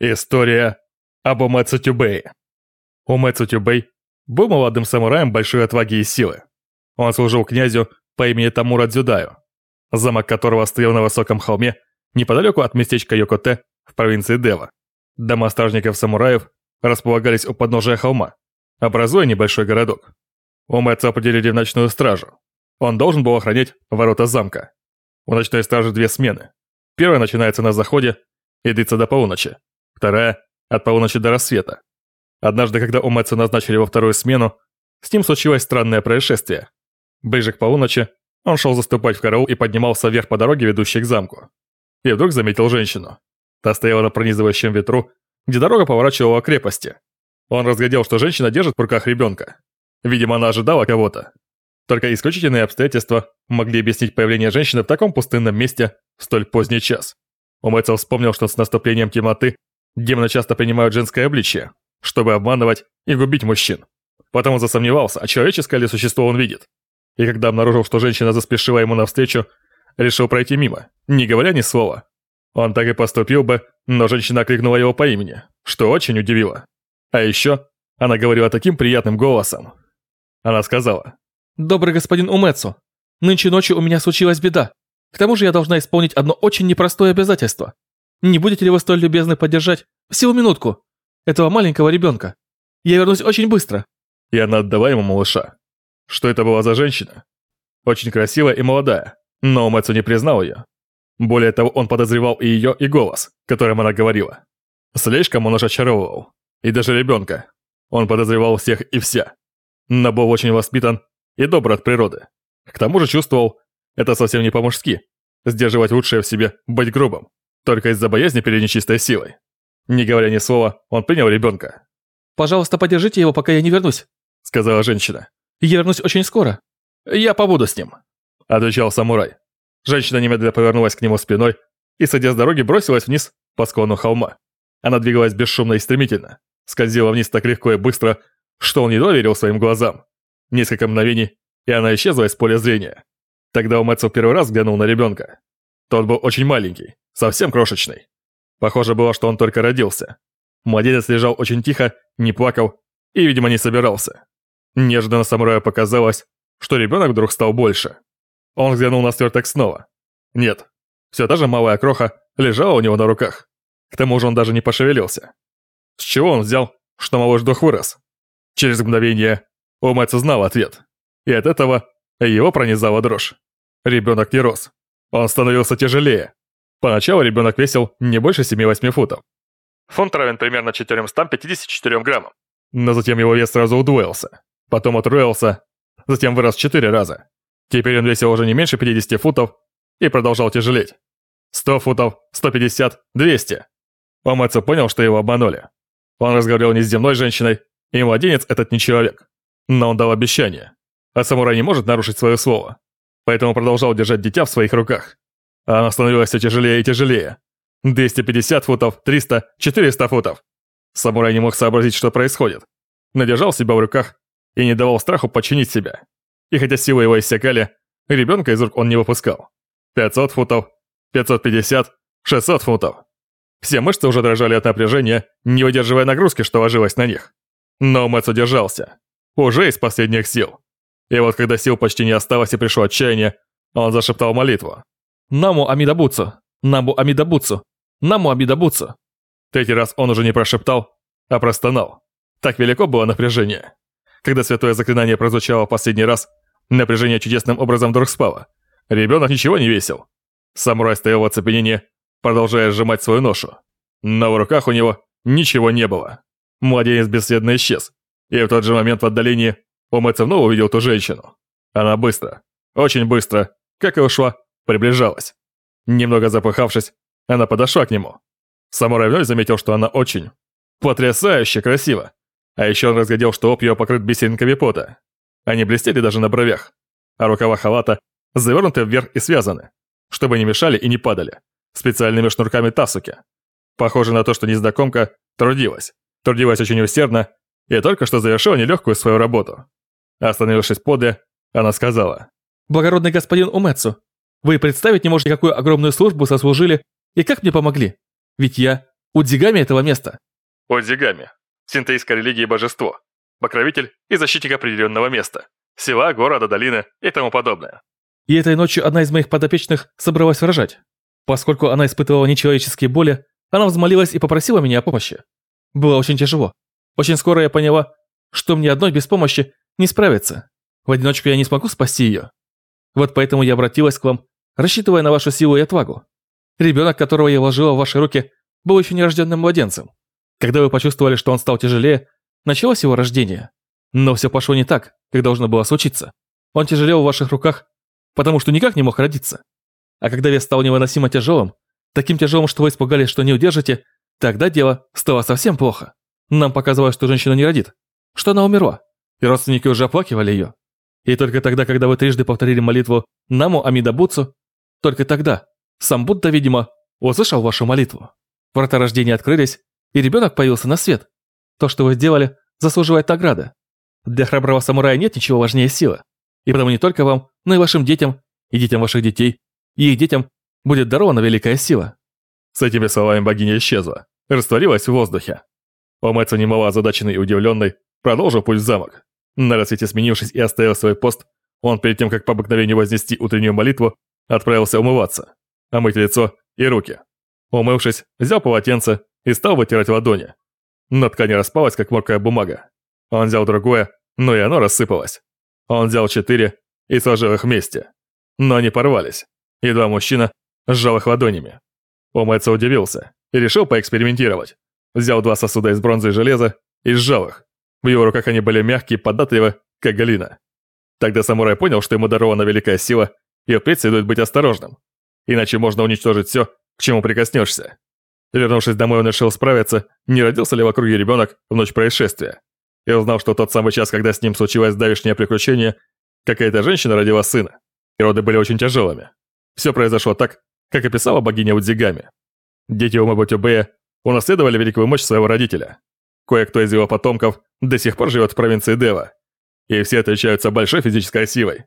История об Умэцу Тюбэй. Умэцу Тюбэй был молодым самураем большой отваги и силы. Он служил князю по имени Тамура Дзюдаю, замок которого стоял на высоком холме неподалеку от местечка Йокоте в провинции Дева. Дома стражников-самураев располагались у подножия холма, образуя небольшой городок. Умэцу определили в ночную стражу. Он должен был охранять ворота замка. У ночной стражи две смены. Первая начинается на заходе и длится до полуночи. Вторая – от полуночи до рассвета. Однажды, когда Умэцу назначили во вторую смену, с ним случилось странное происшествие. Ближе к полуночи он шел заступать в караул и поднимался вверх по дороге, ведущей к замку. И вдруг заметил женщину. Та стояла на пронизывающем ветру, где дорога поворачивала к крепости. Он разглядел, что женщина держит в руках ребенка. Видимо, она ожидала кого-то. Только исключительные обстоятельства могли объяснить появление женщины в таком пустынном месте в столь поздний час. Умэцел вспомнил, что с наступлением темноты демоны часто принимают женское обличие, чтобы обманывать и губить мужчин. Потому засомневался, а человеческое ли существо он видит. И когда обнаружил, что женщина заспешила ему навстречу, решил пройти мимо, не говоря ни слова. Он так и поступил бы, но женщина крикнула его по имени, что очень удивило. А еще она говорила таким приятным голосом. Она сказала, «Добрый господин Умэцу, нынче ночью у меня случилась беда. К тому же я должна исполнить одно очень непростое обязательство. Не будете ли вы столь любезны поддержать, всего минутку, этого маленького ребенка? Я вернусь очень быстро». И она отдала ему малыша. Что это была за женщина? Очень красивая и молодая, но Умэцу не признал ее. Более того, он подозревал и ее, и голос, которым она говорила. Слишком он уж очаровывал. И даже ребенка. Он подозревал всех и вся. Но был очень воспитан и добр от природы. К тому же чувствовал, это совсем не по-мужски. Сдерживать лучшее в себе, быть грубым. Только из-за боязни перед нечистой силой. Не говоря ни слова, он принял ребенка. «Пожалуйста, подержите его, пока я не вернусь», — сказала женщина. «Я вернусь очень скоро». «Я побуду с ним», — отвечал самурай. Женщина немедленно повернулась к нему спиной и, сойдя с дороги, бросилась вниз по склону холма. Она двигалась бесшумно и стремительно, скользила вниз так легко и быстро, что он едва верил своим глазам. Несколько мгновений, и она исчезла из поля зрения. Тогда Умэцу первый раз взглянул на ребенка. Тот был очень маленький, совсем крошечный. Похоже было, что он только родился. Младенец лежал очень тихо, не плакал и, видимо, не собирался. Неожиданно самураю показалось, что ребенок вдруг стал больше. Он взглянул на сверток снова. Нет, все та же малая кроха лежала у него на руках. К тому же он даже не пошевелился. С чего он взял, что малыш дух вырос? Через мгновение Умэцу знал ответ. И от этого его пронизала дрожь. Ребенок не рос. Он становился тяжелее. Поначалу ребенок весил не больше 7-8 футов. Фунт равен примерно 454 граммам. Но затем его вес сразу удвоился. Потом утроился, затем вырос 4 раза. Теперь он весил уже не меньше 50 футов и продолжал тяжелеть. 100 футов, 150, 200. Омэцу понял, что его обманули. Он разговаривал не с земной женщиной, и младенец этот не человек. Но он дал обещание. А самурай не может нарушить свое слово. Поэтому продолжал держать дитя в своих руках. А оно становилось все тяжелее и тяжелее. 250 футов, 300, 400 футов. Самурай не мог сообразить, что происходит. Надержал себя в руках и не давал страху подчинить себя. И хотя силы его иссякали, ребенка из рук он не выпускал. 500 футов, 550, 600 футов. Все мышцы уже дрожали от напряжения, не выдерживая нагрузки, что ложилось на них. Но Мэтс удержался. Уже из последних сил. И вот когда сил почти не осталось и пришло отчаяние, он зашептал молитву. «Наму Амидабуцу! Наму Амидабуцу! Наму Амидабуцу!» Третий раз он уже не прошептал, а простонал. Так велико было напряжение. Когда святое заклинание прозвучало в последний раз, напряжение чудесным образом вдруг спало. Ребенок ничего не весил. Самурай стоял в оцепенении, продолжая сжимать свою ношу. Но в руках у него ничего не было. Младенец бесследно исчез. И в тот же момент в отдалении Умэцев снова увидел ту женщину. Она быстро, очень быстро, как и ушла, приближалась. Немного запыхавшись, она подошла к нему. Самурай вновь заметил, что она очень, потрясающе красива. А еще он разглядел, что об ее покрыт бисеринками пота. Они блестели даже на бровях, а рукава халата завернуты вверх и связаны, чтобы не мешали и не падали, специальными шнурками тасуки. Похоже на то, что незнакомка трудилась. Трудилась очень усердно и только что завершила нелегкую свою работу. Остановившись подле, она сказала. «Благородный господин Умэцу, вы представить не можете, какую огромную службу сослужили и как мне помогли. Ведь я Удзигами этого места. Удзигами. В синтеистской религии божество. Покровитель и защитник определенного места. Села, города, долины и тому подобное. И этой ночью одна из моих подопечных собралась рожать. Поскольку она испытывала нечеловеческие боли, она взмолилась и попросила меня о помощи. Было очень тяжело. Очень скоро я поняла, что мне одной без помощи не справиться. В одиночку я не смогу спасти ее. Вот поэтому я обратилась к вам, рассчитывая на вашу силу и отвагу. Ребенок, которого я вложила в ваши руки, был еще нерожденным младенцем. Когда вы почувствовали, что он стал тяжелее, началось его рождение. Но все пошло не так, как должно было случиться. Он тяжелел в ваших руках, потому что никак не мог родиться. А когда вес стал невыносимо тяжелым, таким тяжелым, что вы испугались, что не удержите, тогда дело стало совсем плохо. Нам показалось, что женщина не родит, что она умерла, и родственники уже оплакивали ее. И только тогда, когда вы трижды повторили молитву «Наму Амида Буцу», только тогда сам Будда, видимо, услышал вашу молитву. Врата рождения открылись, и ребенок появился на свет. То, что вы сделали, заслуживает награды. Для храброго самурая нет ничего важнее силы. И потому не только вам, но и вашим детям, и детям ваших детей, и их детям будет дарована великая сила». С этими словами богиня исчезла, растворилась в воздухе. Омэцу, немало озадаченный и удивленный, продолжил путь в замок. На рассвете сменившись и оставив свой пост, он перед тем, как по обыкновению вознести утреннюю молитву, отправился умываться, омыть лицо и руки. Умывшись, взял полотенце и стал вытирать ладони. На ткани распалась, как мокрая бумага. Он взял другое, но и оно рассыпалось. Он взял четыре и сложил их вместе. Но они порвались. Едва мужчина сжал их ладонями. Омэцо удивился и решил поэкспериментировать. Взял два сосуда из бронзы и железа и сжал их. В его руках они были мягкие, податливы, как галина. Тогда самурай понял, что ему дарована великая сила, и впредь следует быть осторожным. Иначе можно уничтожить все, к чему прикоснешься. Вернувшись домой, он решил справиться, не родился ли в округе ребенок в ночь происшествия. И узнал, что тот самый час, когда с ним случилось давешнее приключение, какая-то женщина родила сына. И роды были очень тяжелыми. Все произошло так, как описала богиня Удзигами. Дети Умэбутюбея унаследовали великую мощь своего родителя. Кое-кто из его потомков до сих пор живет в провинции Дева, и все отличаются большой физической силой.